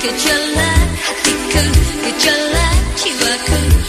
Gejolak hatiku, gejolak jiwaku.